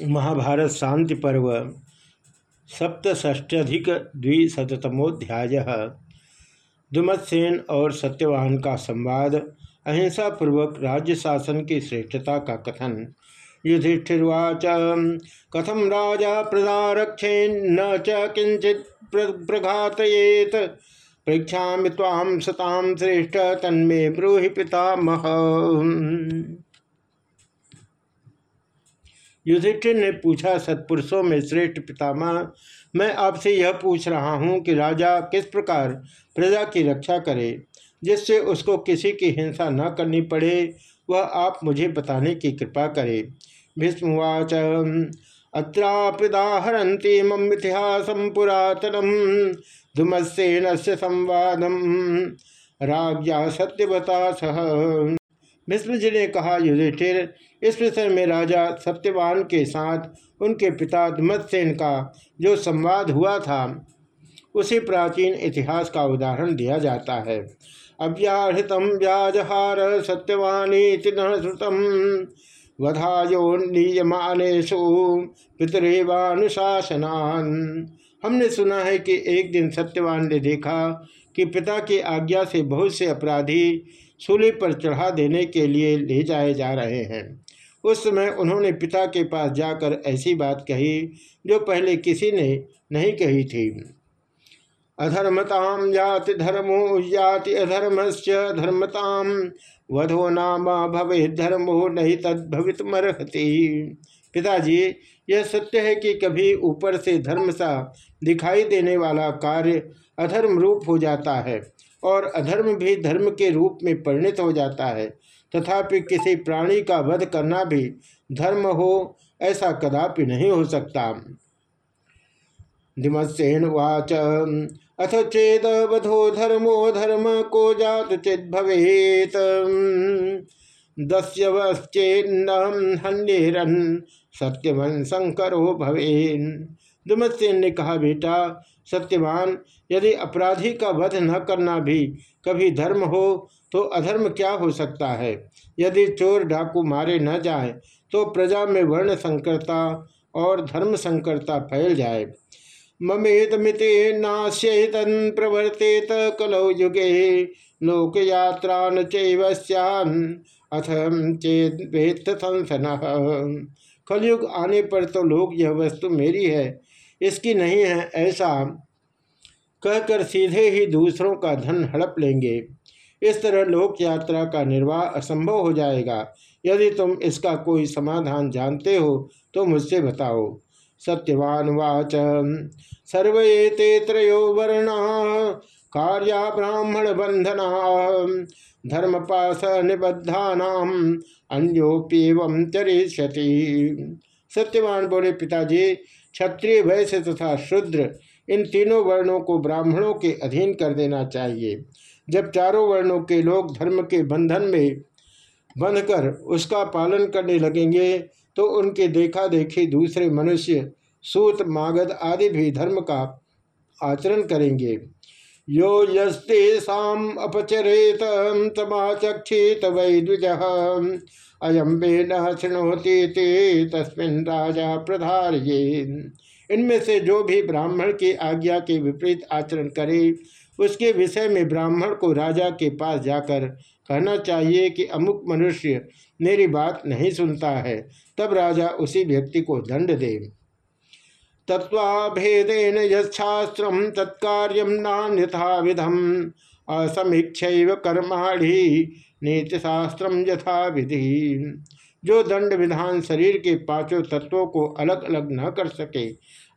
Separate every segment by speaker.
Speaker 1: महाभारत शांति पर्व सप्तष्ट्यधिक द्विशतमोध्याय दुमत्सेन और सत्यवान का संवाद अहिंसा पूर्वक राज्य शासन की श्रेष्ठता का कथन। युधिष्ठिर्वाच कथम राजा प्रदारक्षे न च किंचित प्रघातयेत? परीक्षा ताम सताम श्रेष्ठ, तन्मे ब्रूहि पितामह युधिष्ठिर ने पूछा, सत्पुरुषों में श्रेष्ठ पितामह, मैं आपसे यह पूछ रहा हूँ कि राजा किस प्रकार प्रजा की रक्षा करे, जिससे उसको किसी की हिंसा न करनी पड़े, वह आप मुझे बताने की कृपा करे। भीष्मवाच अत्रापिदाहरती मम इतिहासम पुरातनम धुमसेन से संवादम राज्ञा सत्यवता सह। भीष्म जी ने कहा, युधिष्ठिर, इस विषय में राजा सत्यवान के साथ उनके पिता धुमत्सेन का जो संवाद हुआ था, उसी प्राचीन इतिहास का उदाहरण दिया जाता है। अव्याहृतम व्याजहार सत्यवानी श्रुतम वधायो नियमानेशु पितरेवानुशासनान हमने सुना है कि एक दिन सत्यवान ने देखा कि पिता की आज्ञा से बहुत से अपराधी सूली पर चढ़ा देने के लिए ले जाए जा रहे हैं। उस समय उन्होंने पिता के पास जाकर ऐसी बात कही जो पहले किसी ने नहीं कही थी। अधर्मताम जाति धर्मो जाति अधर्मश्च धर्मताम वधो नाम भवे धर्मो नहीं तद मरहती पिताजी, यह सत्य है कि कभी ऊपर से धर्म सा दिखाई देने वाला कार्य अधर्म रूप हो जाता है। और अधर्म भी धर्म के रूप में परिणत हो जाता है, तथापि किसी प्राणी का वध करना भी धर्म हो, ऐसा कदापि नहीं हो सकता। दिमत्सेन वाच। अथ चेद वधो धर्मो धर्म को जात चेत भवेत। दस्यवश्चेन्न हन्येरन सत्यवन शंकरो भवेन। दुमत्सेन ने कहा, बेटा सत्यवान, यदि अपराधी का वध न करना भी कभी धर्म हो तो अधर्म क्या हो सकता है? यदि चोर डाकू मारे न जाए तो प्रजा में वर्ण संकरता और धर्म संकरता फैल जाए। ममेत मिते नाश्यन प्रवर्तेत कलौ युगे लोक यात्रा न चैवस्यान अथम चेत संसन कलयुग आने पर तो लोग यह वस्तु मेरी है इसकी नहीं है ऐसा कहकर सीधे ही दूसरों का धन हड़प लेंगे। इस तरह लोक यात्रा का निर्वाह असंभव हो जाएगा। यदि तुम इसका कोई समाधान जानते हो तो मुझसे बताओ। सत्यवान वाच। सर्वे ते त्रयो वर्ण कार्या ब्राह्मण बंधना धर्मपाश निबद्धा अन्योप्यव चरिष्यति। सत्यवान बोले, पिताजी, क्षत्रिय, वैश्य तथा शूद्र, इन तीनों वर्णों को ब्राह्मणों के अधीन कर देना चाहिए। जब चारों वर्णों के लोग धर्म के बंधन में बंधकर उसका पालन करने लगेंगे तो उनके देखा देखी दूसरे मनुष्य, सूत, मागध आदि भी धर्म का आचरण करेंगे। यो यस्तेषाम अपचरेत तमाचक्षित वै द्विज अयम न शृणोती तस्मिन राजा प्रधार इनमें से जो भी ब्राह्मण की आज्ञा के विपरीत आचरण करे, उसके विषय में ब्राह्मण को राजा के पास जाकर कहना चाहिए कि अमुक मनुष्य मेरी बात नहीं सुनता है, तब राजा उसी व्यक्ति को दंड दे। तत्वाभेदेन यशास्त्र तत्कार्यम नान्यथा विधम। असमीक्ष कर्माणी नीतिशास्त्र यथा विधि जो दंड विधान शरीर के पाँचों तत्वों को अलग अलग न कर सके,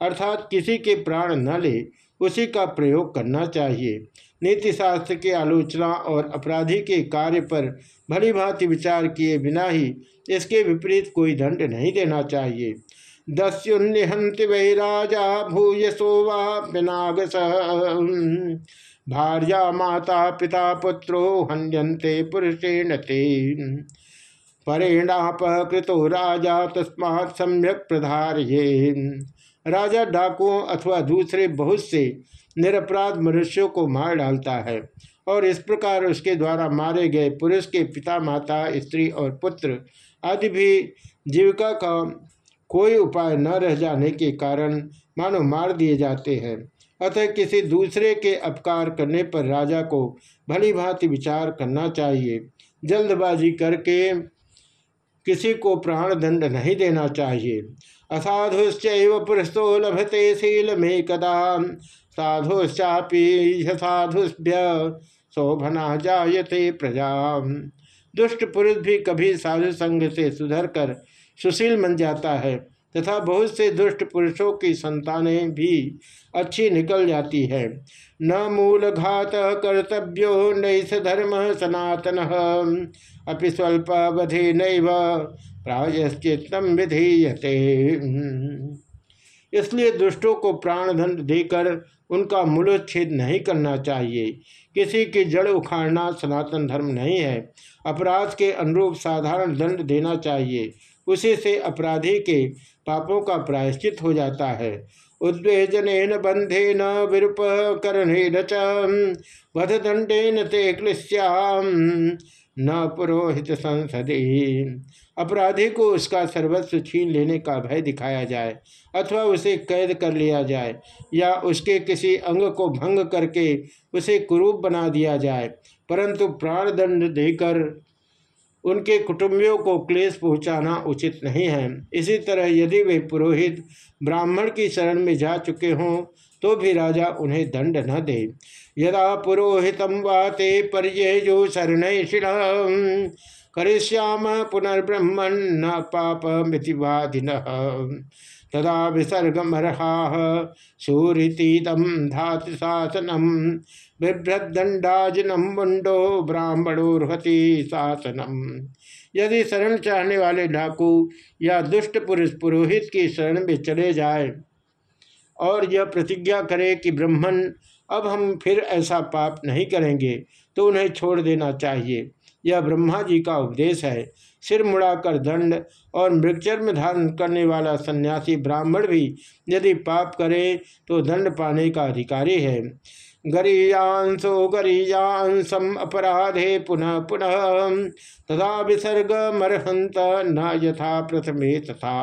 Speaker 1: अर्थात किसी के प्राण न ले, उसी का प्रयोग करना चाहिए। नीति शास्त्र की आलोचना और अपराधी के कार्य पर भली भांति विचार किए बिना ही इसके विपरीत कोई दंड नहीं देना चाहिए। दस्युन्निहंति वै राजा भूयसो वानाग भार्या, माता, पिता, पुत्रो हन्यन्ते पुरुषेण ते। परेणापकृतो राजा तस्मा सम्यक प्रधार्ये राजा डाकुओं अथवा दूसरे बहुत से निरपराध मनुष्यों को मार डालता है और इस प्रकार उसके द्वारा मारे गए पुरुष के पिता, माता, स्त्री और पुत्र आदि भी जीविका का कोई उपाय न रह जाने के कारण मानो मार दिए जाते हैं। अतः किसी दूसरे के अपकार करने पर राजा को भली भांति विचार करना चाहिए। जल्दबाजी करके किसी को प्राण दंड नहीं देना चाहिए। असाधुश्च पुरुषो लभते शील में कदा। साधुश्चापी साधुभ्य शोभना जायते प्रजा। दुष्ट पुरुष भी कभी साधु संग से सुधर कर सुशील बन जाता है, तथा बहुत से दुष्ट पुरुषों की संतानें भी अच्छी निकल जाती है। न मूल घात कर्तव्यो नैस धर्म सनातन, अपि स्वल्प अवधि नैव प्रायश्चितम विधीयते। इसलिए दुष्टों को प्राण प्राणदंड देकर उनका मूलोच्छेद नहीं करना चाहिए। किसी की जड़ उखाड़ना सनातन धर्म नहीं है। अपराध के अनुरूप साधारण दंड देना चाहिए। उसी से अपराधी के पापों का प्रायश्चित हो जाता है। उद्वेजन बंधे न विरूप करणे वध दंडेन ते क्लिश्याम, न पुरोहित संसदे। अपराधी को उसका सर्वस्व छीन लेने का भय दिखाया जाए अथवा उसे कैद कर लिया जाए या उसके किसी अंग को भंग करके उसे कुरूप बना दिया जाए, परंतु प्राणदंड देकर उनके कुटुंबियों को क्लेश पहुंचाना उचित नहीं है। इसी तरह यदि वे पुरोहित ब्राह्मण की शरण में जा चुके हों तो भी राजा उन्हें दंड न दे। यदा पुरोहित वाते जो शरण शिण करिष्याम पुनर्ब्रह्मण न पाप मितिवादिन तदा विसर्गमर्हा सूरीतीदम धातु शासनम बिभ्रदंडाजनम मुंडो ब्राह्मणोर्हति शासनम यदि शरण चाहने वाले डाकू या दुष्ट पुरुष पुरोहित की शरण में चले जाए और यह प्रतिज्ञा करे कि ब्राह्मण, अब हम फिर ऐसा पाप नहीं करेंगे तो उन्हें छोड़ देना चाहिए। यह ब्रह्मा जी का उपदेश है। सिर मुड़ाकर दंड और मृगचर्म धारण करने वाला सन्यासी ब्राह्मण भी यदि पाप करे तो दंड पाने का अधिकारी है। गरीयांसो गरीयांसम अपराधे पुनः पुनः, तथा विसर्ग मरहंत न यथा प्रथमे तथा।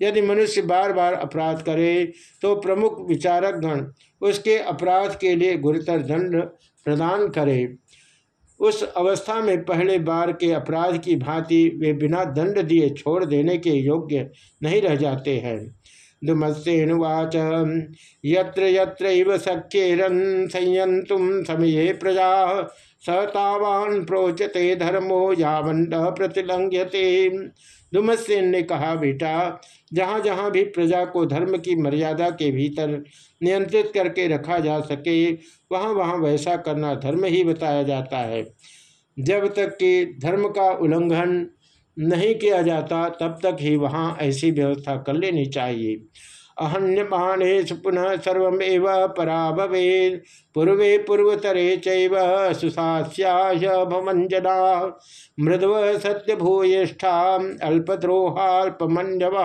Speaker 1: यदि मनुष्य बार बार अपराध करे तो प्रमुख विचारक गण उसके अपराध के लिए गुरुतर दंड प्रदान करे। उस अवस्था में पहले बार के अपराध की भांति वे बिना दंड दिए छोड़ देने के योग्य नहीं रह जाते हैं। दुमत्सेनुवाच यत्र यत्र सख्येरन संयंतुम समय प्रजा सतावान प्रोचते धर्मो यावंड प्रतिलंघ्यते दुमत्सेन ने कहा, बेटा, जहाँ जहाँ भी प्रजा को धर्म की मर्यादा के भीतर नियंत्रित करके रखा जा सके, वहाँ वहाँ वैसा करना धर्म ही बताया जाता है। जब तक कि धर्म का उल्लंघन नहीं किया जाता, तब तक ही वहाँ ऐसी व्यवस्था कर लेनी चाहिए। अहन्यमानेश पुनः सर्वेव परा भवे पूर्वे पूर्वतरे चुसास्याय भमंजना मृदव सत्यभूयिष्ठा अल्पद्रोहाल्पमंजव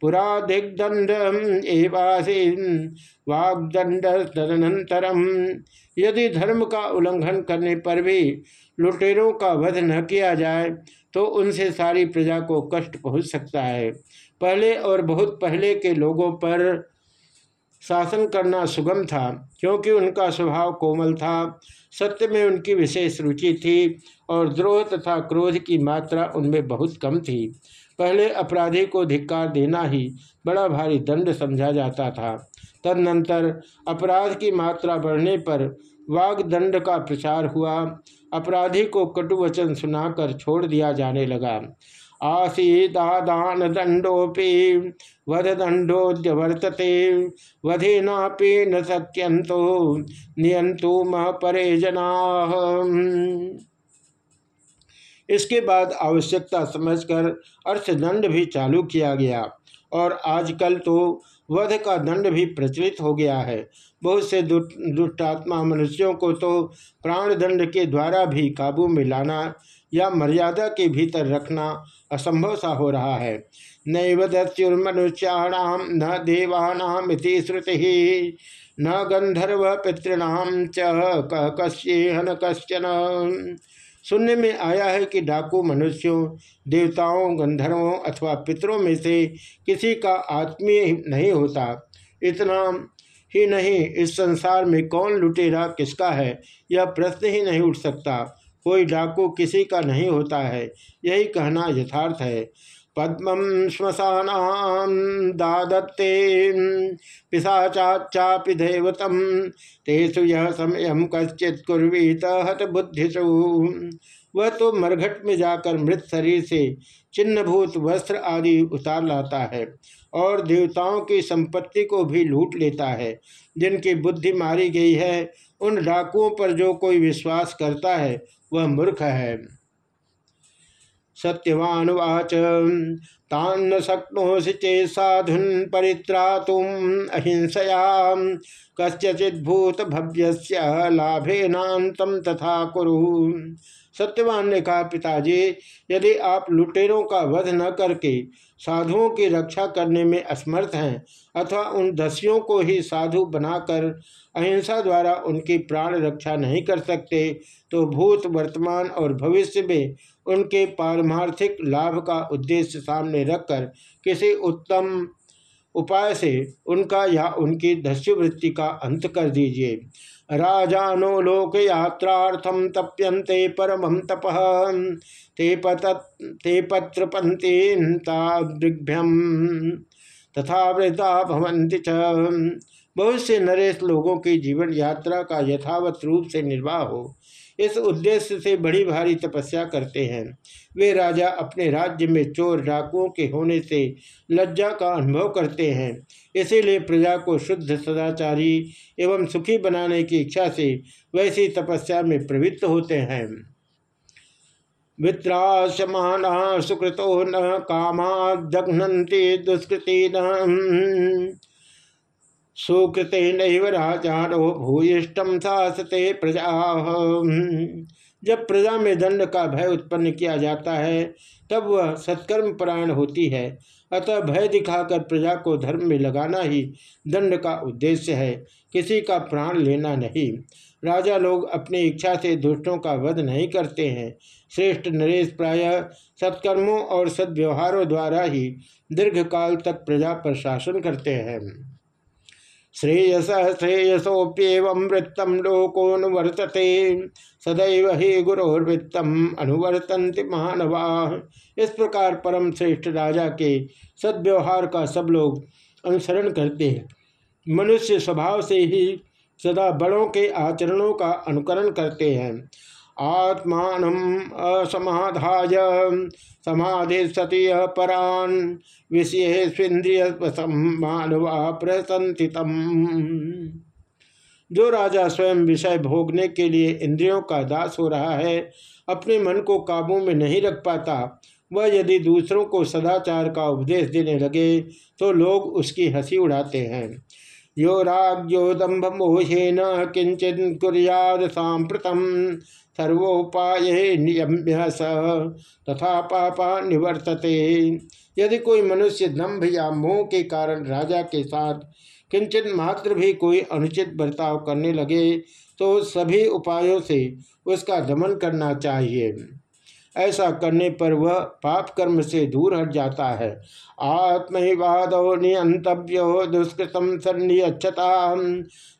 Speaker 1: पुरा दिग्दंड एवासीन वाग्दंड तदनंतरम यदि धर्म का उल्लंघन करने पर भी लुटेरों का वध न किया जाए तो उनसे सारी प्रजा को कष्ट पहुँच सकता है। पहले और बहुत पहले के लोगों पर शासन करना सुगम था, क्योंकि उनका स्वभाव कोमल था। सत्य में उनकी विशेष रुचि थी और द्रोह तथा क्रोध की मात्रा उनमें बहुत कम थी। पहले अपराधी को धिक्कार देना ही बड़ा भारी दंड समझा जाता था। तदनंतर अपराध की मात्रा बढ़ने पर वाग दंड का प्रचार हुआ। अपराधी को कटुवचन सुनाकर छोड़ दिया जाने लगा। आसीदादान दंडोपि वध दंडोद्य वर्तते वधेनापि न शक्यंतो नियंतु मह परे इसके बाद आवश्यकता समझकर अर्थदंड भी चालू किया गया और आजकल तो वध का दंड भी प्रचलित हो गया है। बहुत से दुष्टात्मा मनुष्यों को तो प्राण दंड के द्वारा भी काबू में लाना या मर्यादा के भीतर रखना असंभव सा हो रहा है। नैव दस्युर्मनुष्याणाम न देवानाम श्रुति। न गंधर्व पितृणाम च कश्येहन कश्चन। सुनने में आया है कि डाकू मनुष्यों, देवताओं गंधर्वों अथवा पितरों में से किसी का आत्मीय नहीं होता। इतना ही नहीं, इस संसार में कौन लुटेरा किसका है, यह प्रश्न ही नहीं उठ सकता। कोई डाकू किसी का नहीं होता है। यही कहना यथार्थ है। पद्म श्मशान दादत्ते पिशाचापि दैवतम तेसु यह समय कश्चित कुर्वीत हत बुद्धिशु वह तो मरघट में जाकर मृत शरीर से चिन्हभूत वस्त्र आदि उतार लाता है और देवताओं की संपत्ति को भी लूट लेता है। जिनकी बुद्धि मारी गई है, उन डाकुओं पर जो कोई विश्वास करता है वह मूर्ख है। सत्यवानुवाच तान्न शक्नोसि चे साधुन परित्रातुम अहिंसया कस्यचित भूत भव्य लाभेनातम तथा कुरु। सत्यवान ने कहा, पिताजी, यदि आप लुटेरों का वध न करके साधुओं की रक्षा करने में असमर्थ हैं, अथवा उन दस्युओं को ही साधु बनाकर अहिंसा द्वारा उनकी प्राण रक्षा नहीं कर सकते तो भूत, वर्तमान और भविष्य में उनके पारमार्थिक लाभ का उद्देश्य सामने रखकर किसी उत्तम उपाय से उनका या उनकी दस्युवृत्ति का अंत कर दीजिए। राजानो लोक यात्रार्थम तप्यन्ते परमं तप। ते पत ते पत्रपन्तीभ्यम तथा वृद्धा भवंति च। बहुत से नरेश लोगों की जीवन यात्रा का यथावत रूप से निर्वाह हो। इस उद्देश्य से बड़ी भारी तपस्या करते हैं। वे राजा अपने राज्य में चोर डाकुओं के होने से लज्जा का अनुभव करते हैं। इसीलिए प्रजा को शुद्ध सदाचारी एवं सुखी बनाने की इच्छा से वैसी तपस्या में प्रवृत्त होते हैं। वित्राशमाना सुकृतो न कामा कामादघ्नती दुष्कृति न सुकृते नैव राजानो भूयिष्टम सासते प्रजा। जब प्रजा में दंड का भय उत्पन्न किया जाता है, तब वह सत्कर्म परायण होती है। अतः भय दिखाकर प्रजा को धर्म में लगाना ही दंड का उद्देश्य है। किसी का प्राण लेना नहीं। राजा लोग अपनी इच्छा से दुष्टों का वध नहीं करते हैं। श्रेष्ठ नरेश प्रायः सत्कर्मों और सद्व्यवहारों द्वारा ही दीर्घ काल तक प्रजा पर शासन करते हैं। श्रेयस श्रेयसोप्यव वृत्तम लोकोनुवर्तते सदैव ही गुरोर्वृत्तम अनुवर्तन्ति महानवा इस प्रकार परम श्रेष्ठ राजा के सद्व्यवहार का सब लोग अनुसरण करते हैं। मनुष्य स्वभाव से ही सदा बड़ों के आचरणों का अनुकरण करते हैं। आत्मान असमाधाय। समाधि सती परान विषयेन्द्रिय मानवा प्रसंथितम जो राजा स्वयं विषय भोगने के लिए इंद्रियों का दास हो रहा है, अपने मन को काबू में नहीं रख पाता, वह यदि दूसरों को सदाचार का उपदेश देने लगे तो लोग उसकी हँसी उड़ाते हैं। यो राज्यो दम्भ मोहे न किंचित कुरियाद सांप्रतम सर्वोपाय नियम्य स तथा पापा निवर्तते। यदि कोई मनुष्य दम्भ या मोह के कारण राजा के साथ किंचन मात्र भी कोई अनुचित बर्ताव करने लगे तो सभी उपायों से उसका दमन करना चाहिए। ऐसा करने पर वह पाप कर्म से दूर हट जाता है। आत्मवाद नियंतव्यो दुष्कृतम सन्नियच्छता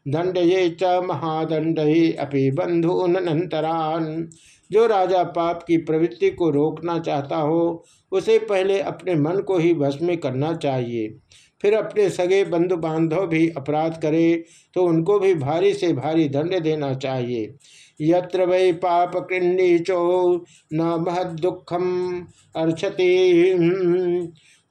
Speaker 1: दंड ये च महादंड ही अपि बंधुनंतरान जो राजा पाप की प्रवृत्ति को रोकना चाहता हो, उसे पहले अपने मन को ही वश में करना चाहिए। फिर अपने सगे बंधु बांधव भी अपराध करे तो उनको भी भारी से भारी दंड देना चाहिए। यत्र वै पाप चो न महदुखम अर्चति।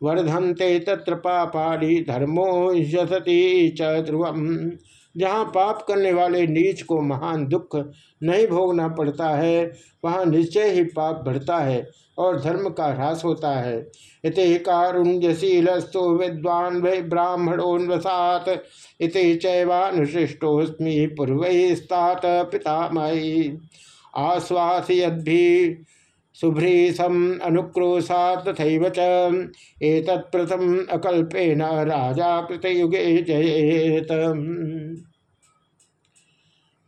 Speaker 1: वर्धनते तत्र पापाड़ी धर्मो यशति च ध्रुवम। जहाँ पाप करने वाले नीच को महान दुख नहीं भोगना पड़ता है, वहाँ निश्चय ही पाप बढ़ता है। और धर्म का ह्रास होता है। इत कारुण्यशीलस्तु विद्वान वै ब्राह्मणोन्वसात, इत चैवानुशिष्टोस्मी पूर्वस्तात पितामही। आश्वासयद्भि शुभ्रीशम अनुक्रोशात तथा च एतत्प्रथम अकल्पेन राजा कृतयुगे जयेत।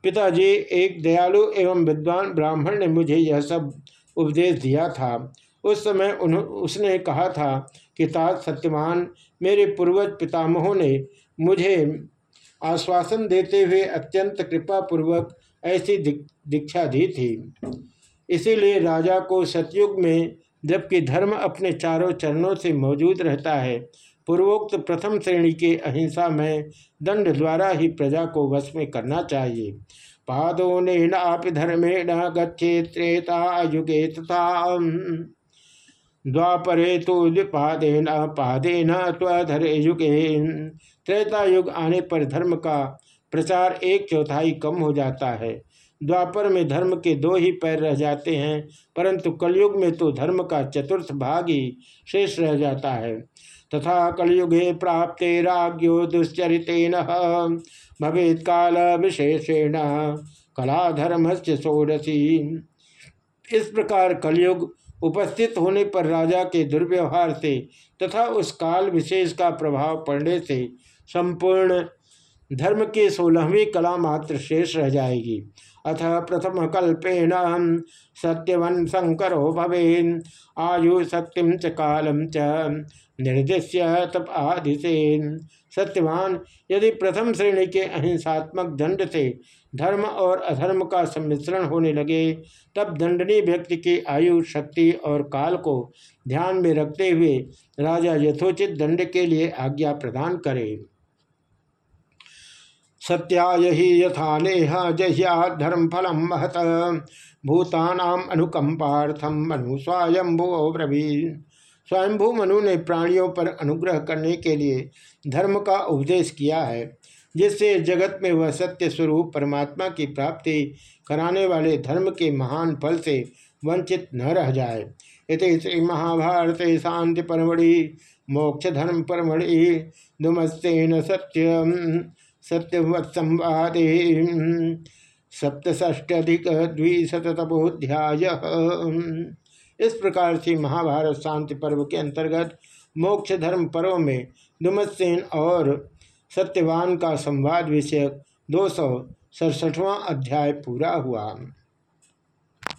Speaker 1: पिताजी, एक दयालु एवं विद्वान ब्राह्मण ने मुझे यह सब उपदेश दिया था। उस समय उसने कहा था कि तात सत्यमान मेरे पूर्वज पितामहों ने मुझे आश्वासन देते हुए अत्यंत कृपापूर्वक ऐसी दीक्षा दी थी। इसीलिए राजा को सतयुग में जबकि धर्म अपने चारों चरणों से मौजूद रहता है, पूर्वोक्त प्रथम श्रेणी के अहिंसा में दंड द्वारा ही प्रजा को वश में करना चाहिए। पादो नापि धर्मेण गच्छे त्रेता युगे तथा। द्वापरे तो पादेन पादेन त्वधरे युगे। त्रेता युग आने पर धर्म का प्रचार एक चौथाई कम हो जाता है। द्वापर में धर्म के दो ही पैर रह जाते हैं, परंतु कलयुग में तो धर्म का चतुर्थ भाग ही शेष रह जाता है। तथा कलयुगे प्राप्ते राज्यो दुश्चरितेन। भवेत काल विशेषेण कला धर्म से इस प्रकार कलयुग उपस्थित होने पर राजा के दुर्व्यवहार से तथा उस काल विशेष का प्रभाव पड़ने से संपूर्ण धर्म की सोलहवीं कला मात्र शेष रह जाएगी। अथ प्रथम कल्पेन सत्यवन शंकरो भवेन, आयु शक्तिम च कालम च निर्देश्य तप आदिशेन। सत्यवान, यदि प्रथम श्रेणी के अहिंसात्मक दंड से धर्म और अधर्म का सम्मिश्रण होने लगे, तब दंडनीय व्यक्ति की आयु, शक्ति और काल को ध्यान में रखते हुए राजा यथोचित दंड के लिए आज्ञा प्रदान करे। सत्याय ही यथा नेह जह्या धर्म फलम महत। भूतानाम अनुकंपार्थम मनु स्वयंभु ब्रवी। स्वयंभू मनु ने प्राणियों पर अनुग्रह करने के लिए धर्म का उपदेश किया है, जिससे जगत में वह सत्य स्वरूप परमात्मा की प्राप्ति कराने वाले धर्म के महान फल से वंचित न रह जाए। इति श्री महाभारत शांति परमढ़ि मोक्ष धर्म परमढ़ि दुमस्तेन सत्यम। सत्यवत संवादे द्विशतमोध्याय इस प्रकार से महाभारत शांति पर्व के अंतर्गत मोक्ष धर्म पर्व में दुमत्सेन और सत्यवान का संवाद विषयक दो सौ सड़सठवाँ अध्याय पूरा हुआ।